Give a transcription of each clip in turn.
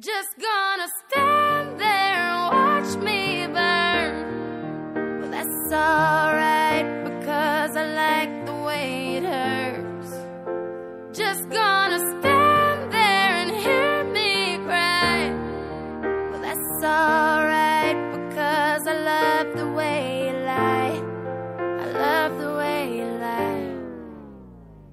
Just gonna stand there and watch me burn. Well, that's alright because I like the way it hurts. Just gonna stand there and hear me cry. Well, that's alright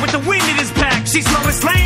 With the wind in his back. She's Lois Lane, but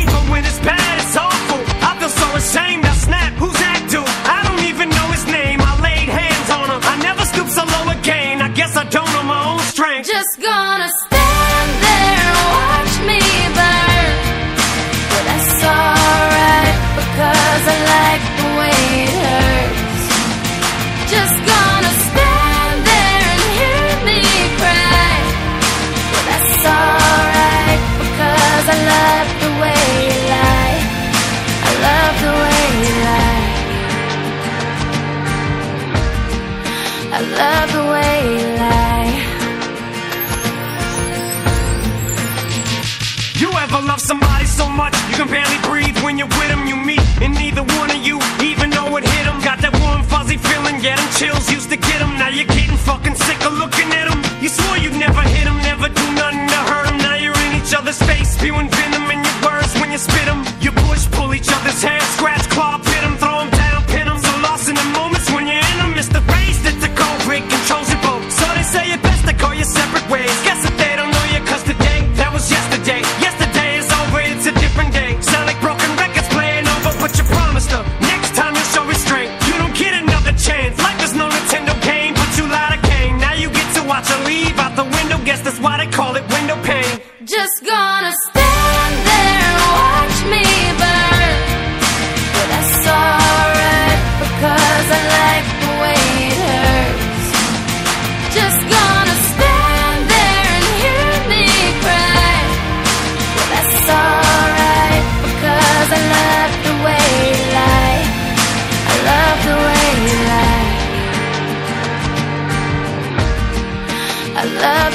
Love somebody so much you can barely breathe when you're with them? You meet, and neither one of you even know it hit them. Got that warm, fuzzy feeling, getting chills used to get them. Now you're getting fucking sick of looking at them. You swore you'd never hit them, never do nothing to hurt them. Now you're in each other's face, spewing venom in your words when you spit them. You push, pull each other's hair, scratch, claw,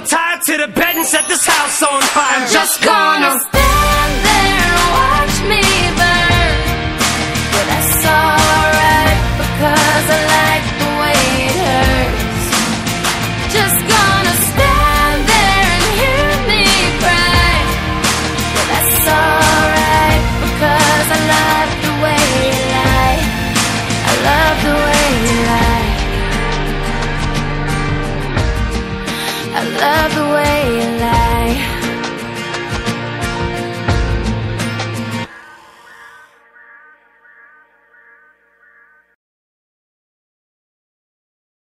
Again, I'ma tie her to the bed and set this house on fire. I'm just gonna. stand there and watch me burn. But that's alright